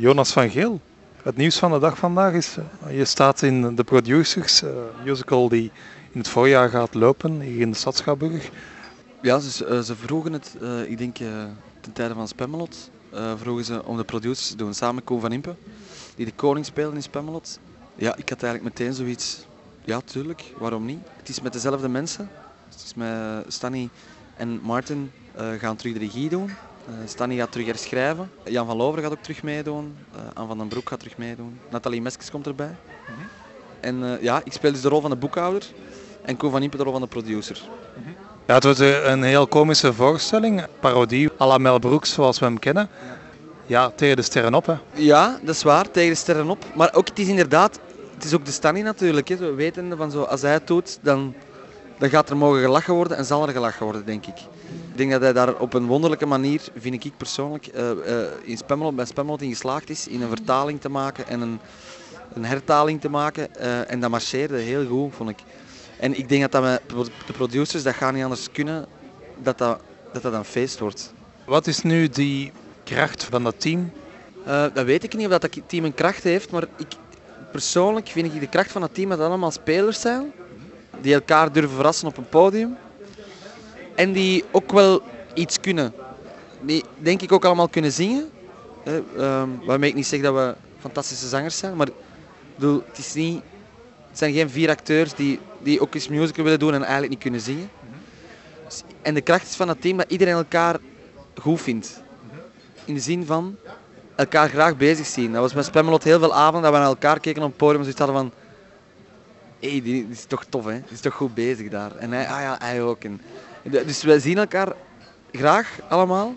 Jonas van Geel. Het nieuws van de dag vandaag is, uh, je staat in de Producers, uh, musical die in het voorjaar gaat lopen hier in de stad Schouwburg. Ja, ze, uh, ze vroegen het, ik denk ten tijde van Spemmelot, vroegen ze om de producers te doen, samen Koen van Impe, die de koning speelde in Spemmelot. Ja, ik had eigenlijk meteen zoiets, ja tuurlijk, waarom niet? Het is met dezelfde mensen, het is met Stanny en Martin gaan terug de regie doen. Uh, Stanny gaat terug herschrijven. Jan van Lover gaat ook terug meedoen. Uh, Anne van den Broek gaat terug meedoen. Nathalie Meskes komt erbij. Mm -hmm. En uh, ja, ik speel dus de rol van de boekhouder. En Koen van Impe de rol van de producer. Mm -hmm. Ja, het wordt een heel komische voorstelling. Parodie à la Mel Brooks zoals we hem kennen. Ja, ja tegen de sterren op hè. Ja, dat is waar. Tegen de sterren op. Maar ook, het is inderdaad... Het is ook de Stanny natuurlijk. Hè. We weten van zo, als hij het doet, dan, dan gaat er mogen gelachen worden en zal er gelachen worden, denk ik. Ik denk dat hij daar op een wonderlijke manier, vind ik persoonlijk, uh, uh, in bij in geslaagd is in een vertaling te maken en een, een hertaling te maken. Uh, en dat marcheerde heel goed, vond ik. En ik denk dat, dat de producers, dat gaat niet anders kunnen, dat dat, dat dat een feest wordt. Wat is nu die kracht van dat team? dat weet ik niet of dat team een kracht heeft, maar ik, persoonlijk vind ik de kracht van het team dat het allemaal spelers zijn, die elkaar durven verrassen op een podium en die ook wel iets kunnen. Die denk ik ook allemaal kunnen zingen. Hè, um, waarmee ik niet zeg dat we fantastische zangers zijn, maar bedoel, het, is niet, zijn geen vier acteurs die, die ook eens musical willen doen en eigenlijk niet kunnen zingen. En de kracht is van het team dat iedereen elkaar goed vindt. In de zin van elkaar graag bezig zien. Dat was met Spemmelot heel veel avonden dat we naar elkaar keken op het podium en zoiets hadden van hé, hey, die, is toch tof hè, die is toch goed bezig daar. En hij, ah ja, hij ook. Dus wij zien elkaar graag allemaal.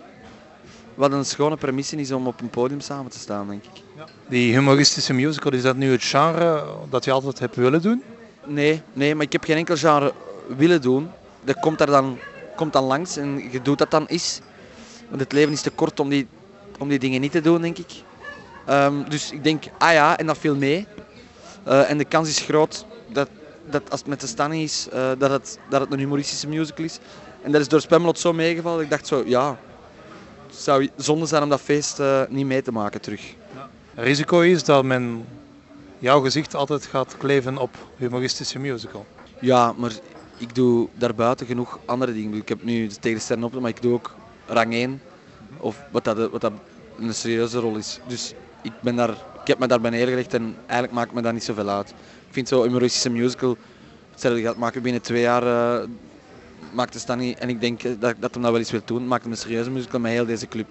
Wat een schone premisse is om op een podium samen te staan, denk ik. Ja. Die humoristische musical, is dat nu het genre dat je altijd hebt willen doen? Nee, nee, maar ik heb geen enkel genre willen doen. Dat komt, daar dan, komt dan langs en je doet dat dan eens. Want het leven is te kort om die, om die dingen niet te doen, denk ik. Um, dus ik denk, ah ja, en dat viel mee. Uh, en de kans is groot dat, dat als het met de Stanny is, uh, dat, het, dat het een humoristische musical is. En dat is door Spemmelot zo meegevallen. Ik dacht zo, ja, het zou zonde zijn om dat feest uh, niet mee te maken terug. Ja. Het risico is dat men jouw gezicht altijd gaat kleven op humoristische musical. Ja, maar ik doe daarbuiten genoeg andere dingen. Ik heb nu de tegen de sterren op, maar ik doe ook rang 1. Of wat dat, wat dat een serieuze rol is. Dus ik, ben daar, ik heb me daarbij neergelegd en eigenlijk maakt me dat niet zoveel uit. Ik vind zo'n humoristische musical, hetzelfde gaat maken binnen twee jaar, uh, maakt het dan niet. En ik denk dat, dat hem dat wel eens wil doen, maakt hem een serieuze musical met heel deze club.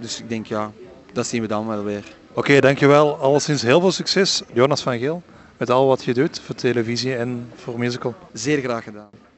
Dus ik denk ja, dat zien we dan wel weer. Oké, okay, dankjewel. Alleszins heel veel succes, Jonas van Geel, met al wat je doet voor televisie en voor musical. Zeer graag gedaan.